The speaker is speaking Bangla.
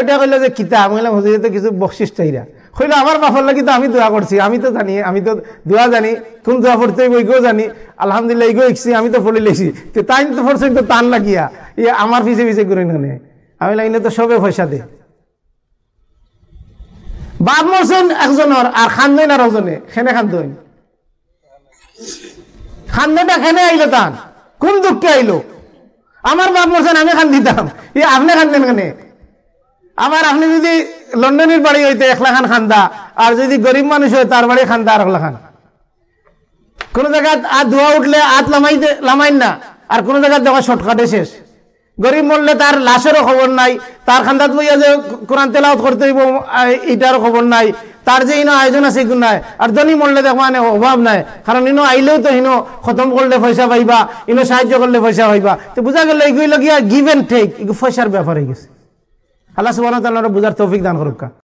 এটা কইলো যে কিতা আমি বললাম তো কিছু বকশিস চাইরা কইলো আমার বাপর লাগি তো আমি দোয়া করছি আমি তো জানি, আমি তো দোয়া জানি কোন দোয়া পড়তে এগো জানি, আলহামদুলিল্লাহ এগো ইকছি আমি তো তো তাই তো পড়ছেন তো টান লাগিয়া ই আমার পিছে পিছে করে আমি লাগিলে তো সবে পয়সা দে। বাপ মরছেন একজনের আর খান্দইন আর একজনে, খেনে খান্দইন। খান্দটা খেনে আইলো তান, কোন দুঃখে আইলো আমার বাপ মরছেন আমি খান দিতাম আপনি খান্দেন কেনে? আবার আপনি যদি লন্ডনের বাড়ি হইতে একলা খান খান্দা, আর যদি গরিব মানুষ হয় তার বাড়ি খান্দা আর একলা খান। কোন জায়গায় আর ধোয়া উঠলে হাত লামাই লামাইন না, আর কোন জায়গায় দেখা শর্টকাটে শেষ। গরিব মরলে তার লাশেরও খবর নাই, তার খান্দাত বইয়া যে কোরআন তেলাওত করতে হইব এটারও খবর নাই, তার যে ইনো আয়োজন আছে এগুলো নাই, আর ধনী মরলে দেখো মানে অভাব নাই, কারণ ইনো আইলেও তো ইনো খতম করলে পয়সা পাইবা, ইনো সাহায্য করলে পয়সা পাইবা। তো বুঝা গেল এইগুলো গিয়া গিভ এন্ড টেক এগুলো পয়সার ব্যাপার হয়ে গেছে। আল্লাহ সুবাহ বুঝার তৌফিক দান করুক।